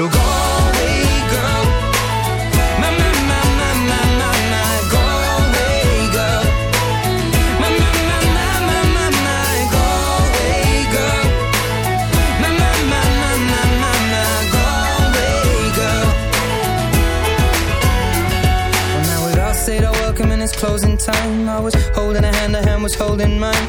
little Galway girl. My, my, my, my, my, my, my Galway girl. My, my, my, my, my, my, my Galway girl. My, my, my, my, my, my, my Galway girl. Well, now we'd all said our welcome and it's closing time. I was holding a hand, a hand was holding mine.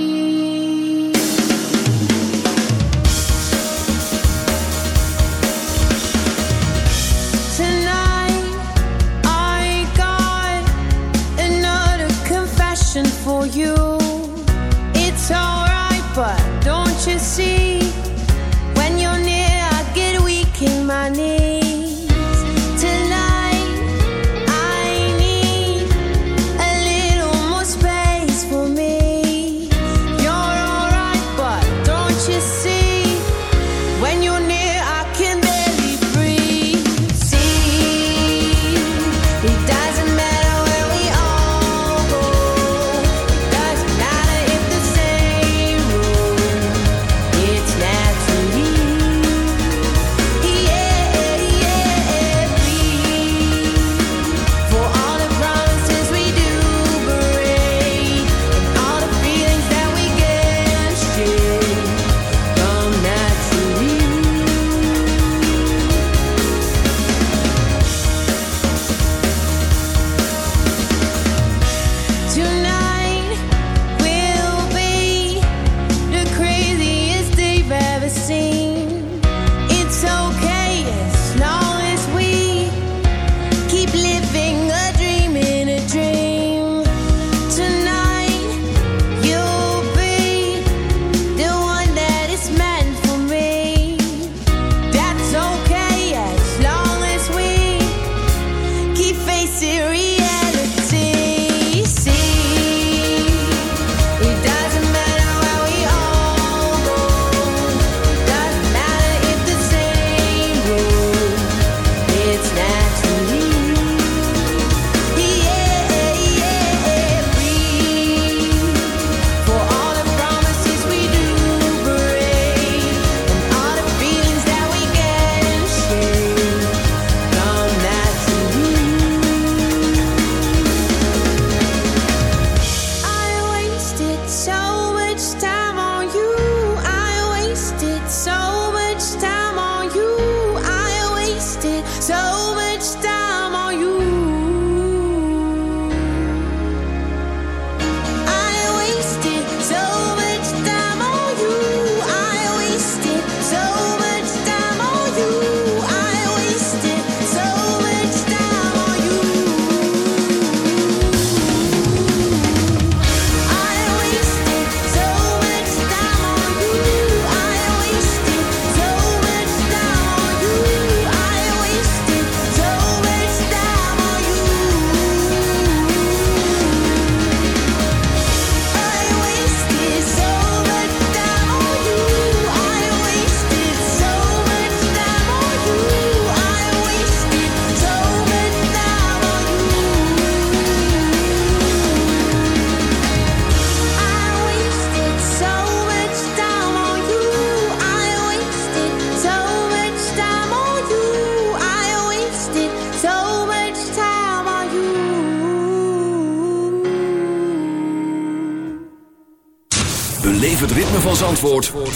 see when you're near, I get weak in my knees.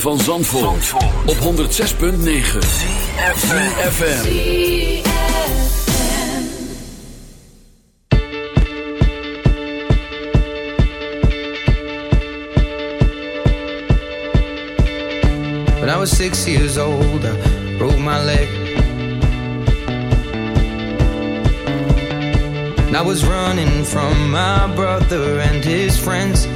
van Zandvoort, Zandvoort. op 106.9 CFFM When I was six years old I broke my leg. And I was running from my brother and his friends.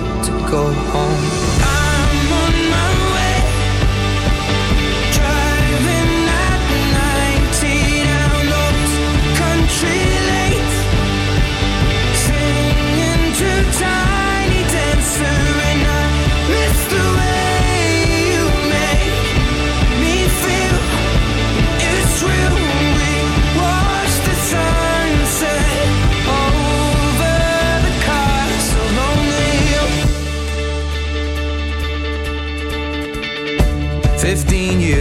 go home.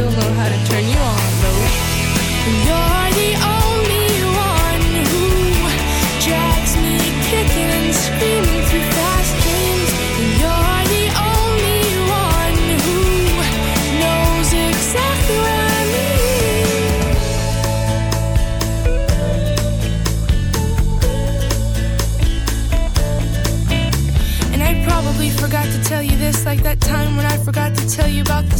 still know how to turn you on, though. You're the only one who drags me kicking and screaming through fast dreams. You're the only one who knows exactly what I mean. And I probably forgot to tell you this, like that time when I forgot to tell you about the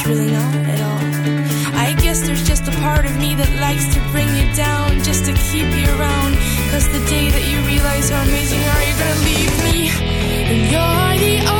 it's really not at all. I guess there's just a part of me that likes to bring you down just to keep you around. Cause the day that you realize how amazing you are, you're gonna leave me. And you're the only.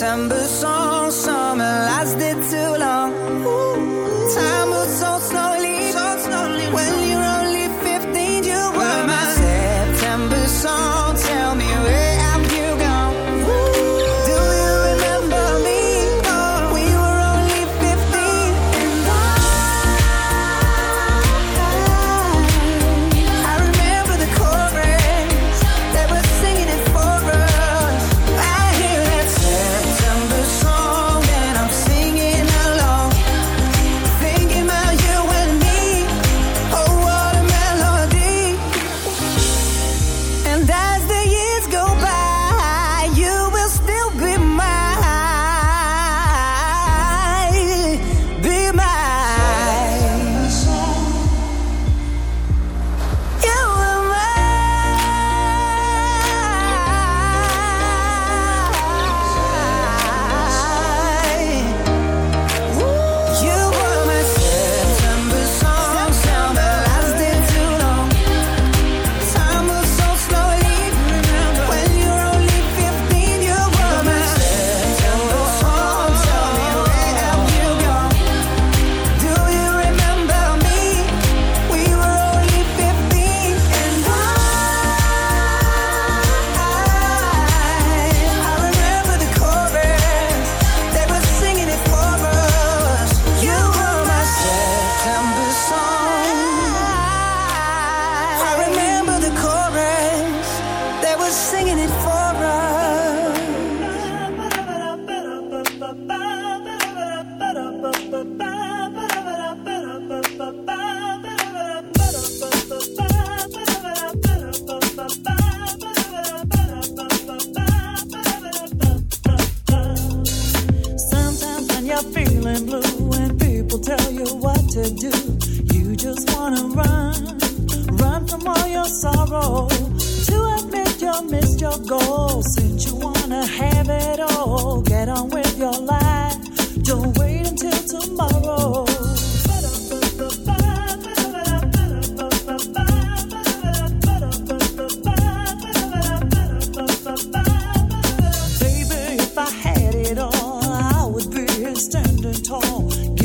September song,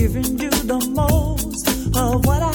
giving you the most of what I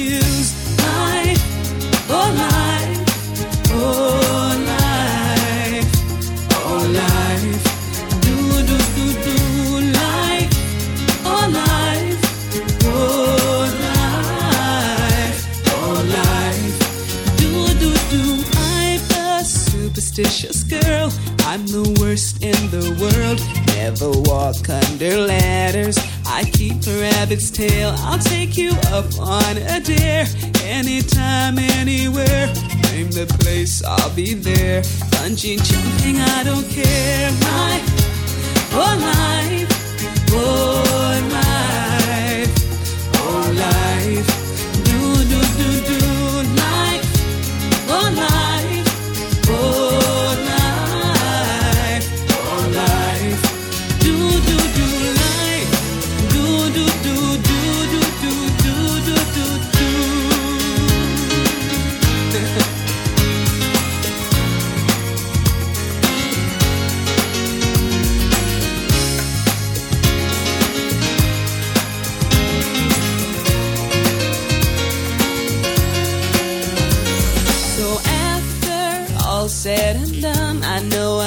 gente